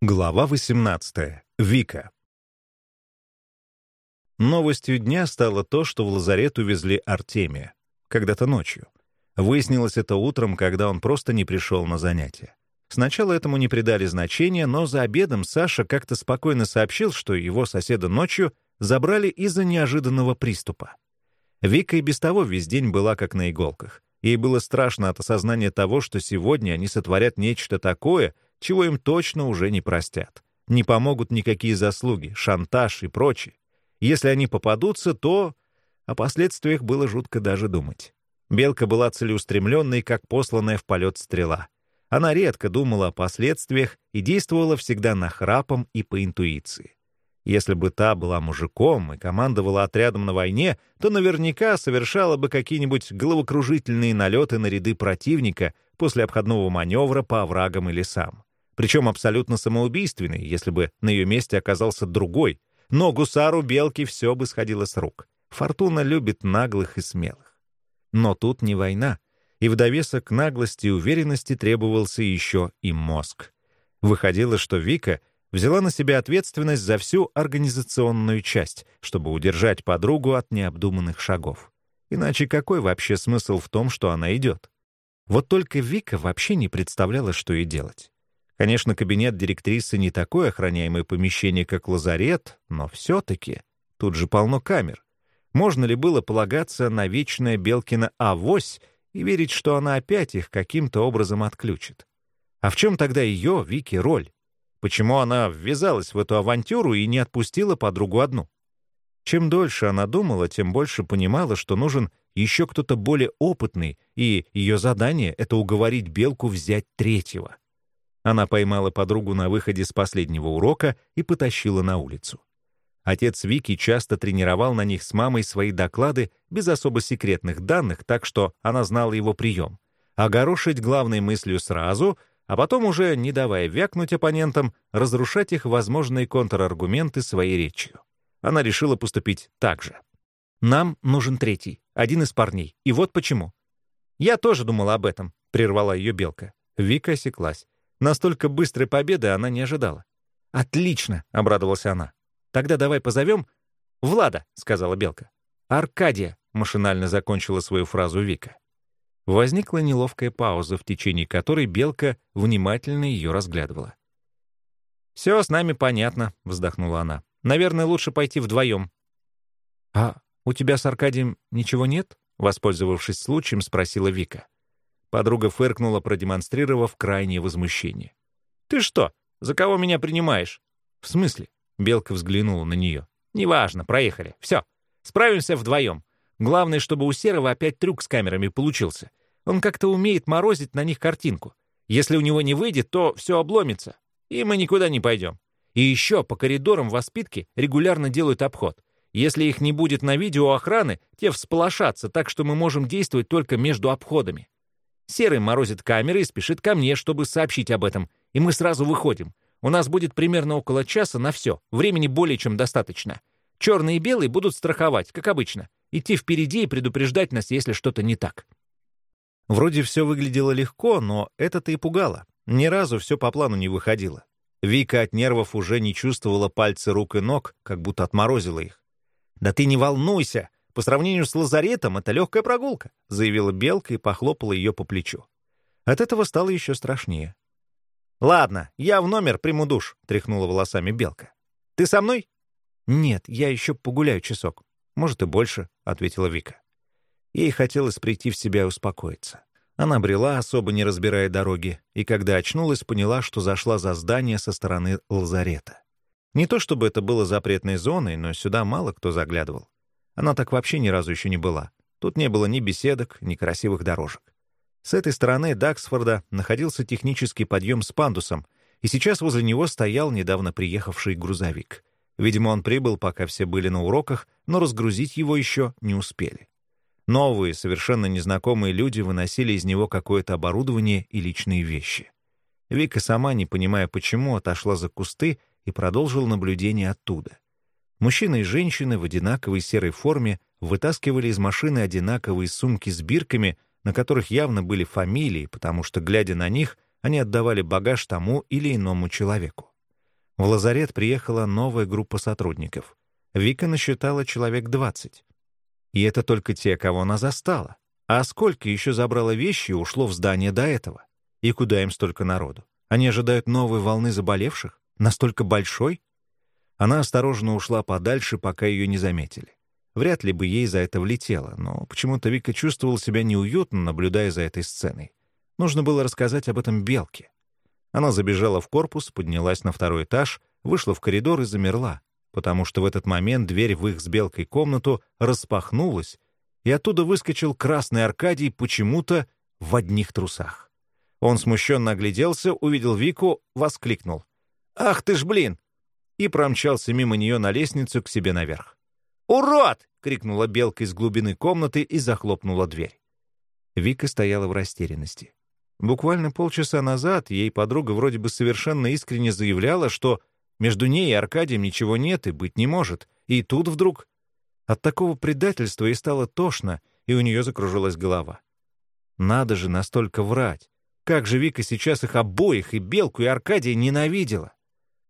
Глава 18. Вика. Новостью дня стало то, что в лазарет увезли Артемия. Когда-то ночью. Выяснилось это утром, когда он просто не пришел на занятия. Сначала этому не придали значения, но за обедом Саша как-то спокойно сообщил, что его соседа ночью забрали из-за неожиданного приступа. Вика и без того весь день была как на иголках. Ей было страшно от осознания того, что сегодня они сотворят нечто такое — чего им точно уже не простят. Не помогут никакие заслуги, шантаж и прочее. Если они попадутся, то о последствиях было жутко даже думать. Белка была целеустремленной, как посланная в полет стрела. Она редко думала о последствиях и действовала всегда нахрапом и по интуиции. Если бы та была мужиком и командовала отрядом на войне, то наверняка совершала бы какие-нибудь головокружительные налеты на ряды противника после обходного маневра по оврагам и лесам причем абсолютно самоубийственный, если бы на ее месте оказался другой. Но гусару белки все бы сходило с рук. Фортуна любит наглых и смелых. Но тут не война, и в довесок наглости и уверенности требовался еще и мозг. Выходило, что Вика взяла на себя ответственность за всю организационную часть, чтобы удержать подругу от необдуманных шагов. Иначе какой вообще смысл в том, что она идет? Вот только Вика вообще не представляла, что ей делать. Конечно, кабинет директрисы не такое охраняемое помещение, как лазарет, но все-таки тут же полно камер. Можно ли было полагаться на вечное Белкина авось и верить, что она опять их каким-то образом отключит? А в чем тогда ее, Вики, роль? Почему она ввязалась в эту авантюру и не отпустила подругу одну? Чем дольше она думала, тем больше понимала, что нужен еще кто-то более опытный, и ее задание — это уговорить Белку взять третьего. Она поймала подругу на выходе с последнего урока и потащила на улицу. Отец Вики часто тренировал на них с мамой свои доклады без особо секретных данных, так что она знала его прием. Огорошить главной мыслью сразу, а потом уже, не давая вякнуть оппонентам, разрушать их возможные контраргументы своей речью. Она решила поступить так же. «Нам нужен третий, один из парней, и вот почему». «Я тоже думала об этом», — прервала ее Белка. Вика осеклась. Настолько быстрой победы она не ожидала. «Отлично!» — обрадовалась она. «Тогда давай позовем...» «Влада!» — сказала Белка. «Аркадия!» — машинально закончила свою фразу Вика. Возникла неловкая пауза, в течение которой Белка внимательно ее разглядывала. «Все с нами понятно», — вздохнула она. «Наверное, лучше пойти вдвоем». «А у тебя с Аркадием ничего нет?» — воспользовавшись случаем, спросила Вика. Подруга фыркнула, продемонстрировав крайнее возмущение. «Ты что, за кого меня принимаешь?» «В смысле?» — Белка взглянула на нее. «Неважно, проехали. Все. Справимся вдвоем. Главное, чтобы у Серого опять трюк с камерами получился. Он как-то умеет морозить на них картинку. Если у него не выйдет, то все обломится, и мы никуда не пойдем. И еще по коридорам воспитки регулярно делают обход. Если их не будет на видео охраны, те всполошатся, так что мы можем действовать только между обходами. Серый морозит камеры и спешит ко мне, чтобы сообщить об этом. И мы сразу выходим. У нас будет примерно около часа на все. Времени более чем достаточно. Черный и белый будут страховать, как обычно. Идти впереди и предупреждать нас, если что-то не так. Вроде все выглядело легко, но это-то и пугало. Ни разу все по плану не выходило. Вика от нервов уже не чувствовала пальцы рук и ног, как будто отморозила их. «Да ты не волнуйся!» По сравнению с лазаретом это легкая прогулка», — заявила Белка и похлопала ее по плечу. От этого стало еще страшнее. «Ладно, я в номер приму душ», — тряхнула волосами Белка. «Ты со мной?» «Нет, я еще погуляю часок. Может, и больше», — ответила Вика. Ей хотелось прийти в себя и успокоиться. Она брела, особо не разбирая дороги, и когда очнулась, поняла, что зашла за здание со стороны лазарета. Не то чтобы это было запретной зоной, но сюда мало кто заглядывал. Она так вообще ни разу еще не была. Тут не было ни беседок, ни красивых дорожек. С этой стороны Даксфорда находился технический подъем с пандусом, и сейчас возле него стоял недавно приехавший грузовик. Видимо, он прибыл, пока все были на уроках, но разгрузить его еще не успели. Новые, совершенно незнакомые люди выносили из него какое-то оборудование и личные вещи. Вика сама, не понимая почему, отошла за кусты и продолжила наблюдение оттуда — Мужчины и женщины в одинаковой серой форме вытаскивали из машины одинаковые сумки с бирками, на которых явно были фамилии, потому что, глядя на них, они отдавали багаж тому или иному человеку. В лазарет приехала новая группа сотрудников. Вика насчитала человек 20. И это только те, кого она застала. А сколько еще забрало вещи и ушло в здание до этого? И куда им столько народу? Они ожидают новой волны заболевших? Настолько большой? Она осторожно ушла подальше, пока ее не заметили. Вряд ли бы ей за это влетело, но почему-то Вика чувствовала себя неуютно, наблюдая за этой сценой. Нужно было рассказать об этом Белке. Она забежала в корпус, поднялась на второй этаж, вышла в коридор и замерла, потому что в этот момент дверь в их с Белкой комнату распахнулась, и оттуда выскочил красный Аркадий почему-то в одних трусах. Он смущенно огляделся, увидел Вику, воскликнул. «Ах ты ж, блин!» И промчался мимо нее на лестницу к себе наверх. «Урод!» — крикнула Белка из глубины комнаты и захлопнула дверь. Вика стояла в растерянности. Буквально полчаса назад ей подруга вроде бы совершенно искренне заявляла, что между ней и Аркадием ничего нет и быть не может. И тут вдруг... От такого предательства ей стало тошно, и у нее закружилась голова. Надо же настолько врать. Как же Вика сейчас их обоих, и Белку, и Аркадия, ненавидела.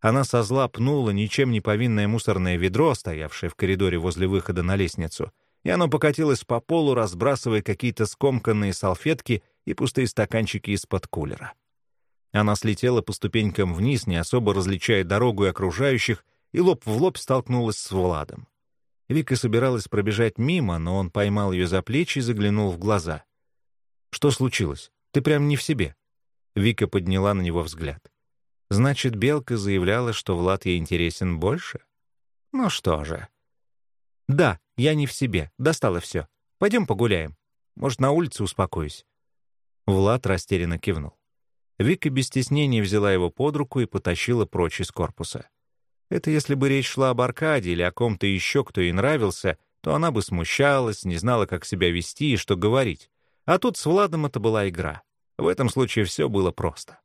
Она со зла пнула ничем не повинное мусорное ведро, стоявшее в коридоре возле выхода на лестницу, и оно покатилось по полу, разбрасывая какие-то скомканные салфетки и пустые стаканчики из-под кулера. Она слетела по ступенькам вниз, не особо различая дорогу и окружающих, и лоб в лоб столкнулась с Владом. Вика собиралась пробежать мимо, но он поймал ее за плечи и заглянул в глаза. «Что случилось? Ты прям не в себе». Вика подняла на него взгляд. Значит, Белка заявляла, что Влад ей интересен больше? Ну что же. Да, я не в себе, достало все. Пойдем погуляем. Может, на улице успокоюсь. Влад растерянно кивнул. Вика без стеснения взяла его под руку и потащила прочь из корпуса. Это если бы речь шла об Аркаде или о ком-то еще, кто ей нравился, то она бы смущалась, не знала, как себя вести и что говорить. А тут с Владом это была игра. В этом случае все было просто.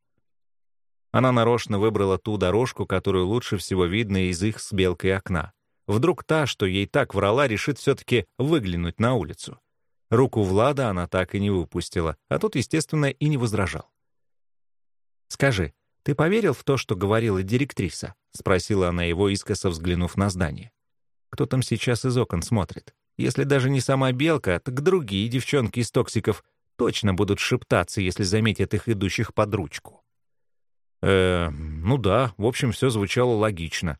Она нарочно выбрала ту дорожку, которую лучше всего видно из их с белкой окна. Вдруг та, что ей так врала, решит все-таки выглянуть на улицу. Руку Влада она так и не выпустила, а тот, естественно, и не возражал. «Скажи, ты поверил в то, что говорила директриса?» — спросила она его, искоса взглянув на здание. «Кто там сейчас из окон смотрит? Если даже не сама Белка, так другие девчонки из токсиков точно будут шептаться, если заметят их идущих под ручку». Э, ну да, в общем, все звучало логично.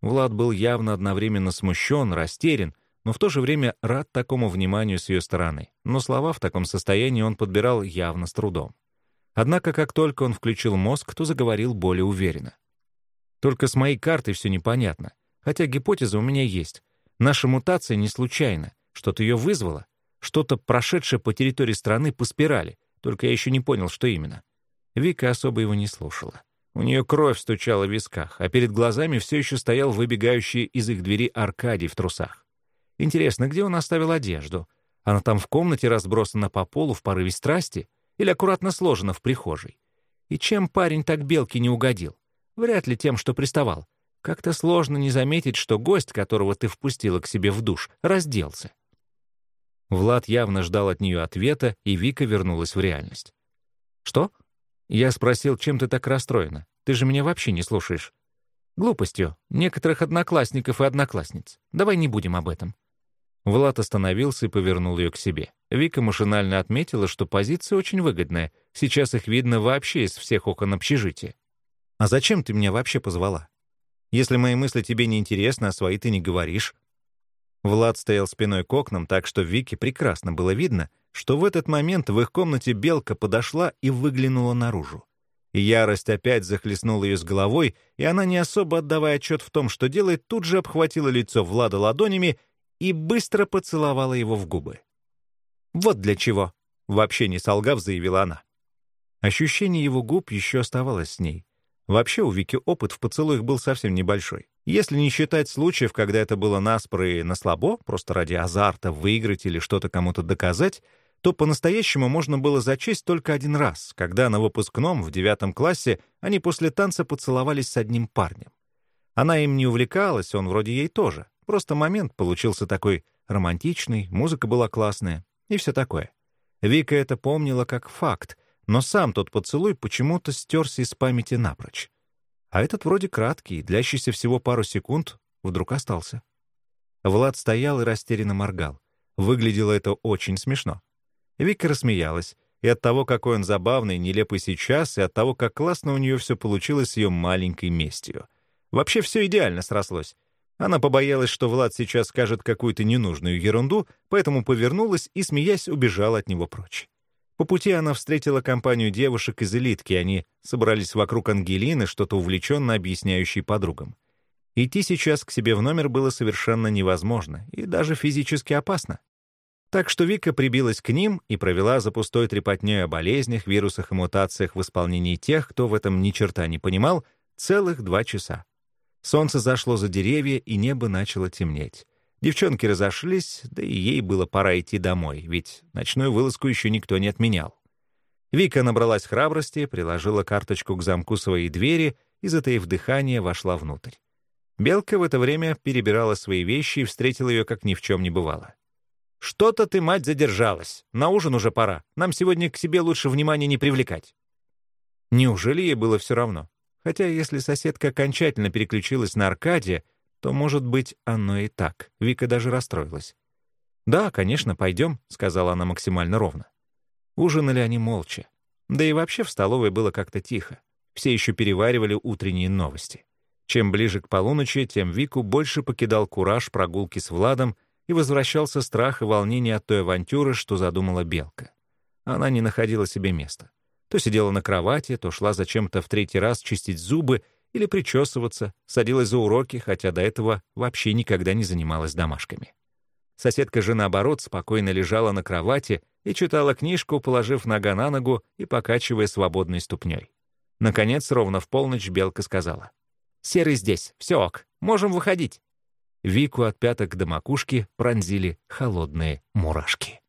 Влад был явно одновременно смущен, растерян, но в то же время рад такому вниманию с ее стороны. Но слова в таком состоянии он подбирал явно с трудом. Однако, как только он включил мозг, то заговорил более уверенно. «Только с моей картой все непонятно. Хотя гипотеза у меня есть. Наша мутация не случайна. Что-то ее вызвало. Что-то прошедшее по территории страны по спирали. Только я еще не понял, что именно. Вика особо его не слушала. У нее кровь стучала в висках, а перед глазами все еще стоял выбегающий из их двери Аркадий в трусах. Интересно, где он оставил одежду? Она там в комнате разбросана по полу в порыве страсти или аккуратно сложена в прихожей? И чем парень так белке не угодил? Вряд ли тем, что приставал. Как-то сложно не заметить, что гость, которого ты впустила к себе в душ, разделся. Влад явно ждал от нее ответа, и Вика вернулась в реальность. «Что?» Я спросил, чем ты так расстроена? Ты же меня вообще не слушаешь. Глупостью. Некоторых одноклассников и одноклассниц. Давай не будем об этом. Влад остановился и повернул ее к себе. Вика машинально отметила, что позиция очень выгодная. Сейчас их видно вообще из всех окон общежития. «А зачем ты меня вообще позвала? Если мои мысли тебе не интересны, а свои ты не говоришь». Влад стоял спиной к окнам, так что Вике прекрасно было видно — что в этот момент в их комнате белка подошла и выглянула наружу. И ярость опять захлестнула ее с головой, и она, не особо отдавая отчет в том, что делает, тут же обхватила лицо Влада ладонями и быстро поцеловала его в губы. «Вот для чего!» — вообще не солгав, заявила она. Ощущение его губ еще оставалось с ней. Вообще у Вики опыт в поцелуях был совсем небольшой. Если не считать случаев, когда это было наспро и на слабо, просто ради азарта выиграть или что-то кому-то доказать, то по-настоящему можно было зачесть только один раз, когда на выпускном в девятом классе они после танца поцеловались с одним парнем. Она им не увлекалась, он вроде ей тоже. Просто момент получился такой романтичный, музыка была классная и все такое. Вика это помнила как факт, но сам тот поцелуй почему-то стерся из памяти напрочь. А этот вроде краткий, длящийся всего пару секунд, вдруг остался. Влад стоял и растерянно моргал. Выглядело это очень смешно. Вика рассмеялась, и от того, какой он забавный, нелепый сейчас, и от того, как классно у нее все получилось с ее маленькой местью. Вообще все идеально срослось. Она побоялась, что Влад сейчас скажет какую-то ненужную ерунду, поэтому повернулась и, смеясь, убежала от него прочь. По пути она встретила компанию девушек из элитки, они собрались вокруг Ангелины, что-то увлеченно объясняющей подругам. Идти сейчас к себе в номер было совершенно невозможно и даже физически опасно. Так что Вика прибилась к ним и провела за пустой трепотней о болезнях, вирусах и мутациях в исполнении тех, кто в этом ни черта не понимал, целых два часа. Солнце зашло за деревья, и небо начало темнеть. Девчонки разошлись, да и ей было пора идти домой, ведь ночную вылазку еще никто не отменял. Вика набралась храбрости, приложила карточку к замку своей двери и, затаив дыхание, вошла внутрь. Белка в это время перебирала свои вещи и встретила ее, как ни в чем не бывало. «Что-то ты, мать, задержалась. На ужин уже пора. Нам сегодня к себе лучше внимания не привлекать». Неужели ей было все равно? Хотя если соседка окончательно переключилась на Аркадия, то, может быть, оно и так. Вика даже расстроилась. «Да, конечно, пойдем», — сказала она максимально ровно. Ужинали они молча. Да и вообще в столовой было как-то тихо. Все еще переваривали утренние новости. Чем ближе к полуночи, тем Вику больше покидал кураж прогулки с Владом и возвращался страх и волнение от той авантюры, что задумала Белка. Она не находила себе места. То сидела на кровати, то шла зачем-то в третий раз чистить зубы или причесываться, садилась за уроки, хотя до этого вообще никогда не занималась домашками. Соседка же, наоборот, спокойно лежала на кровати и читала книжку, положив нога на ногу и покачивая свободной ступней. Наконец, ровно в полночь Белка сказала. «Серый здесь, все ок, можем выходить». Вику от пяток до макушки пронзили холодные мурашки.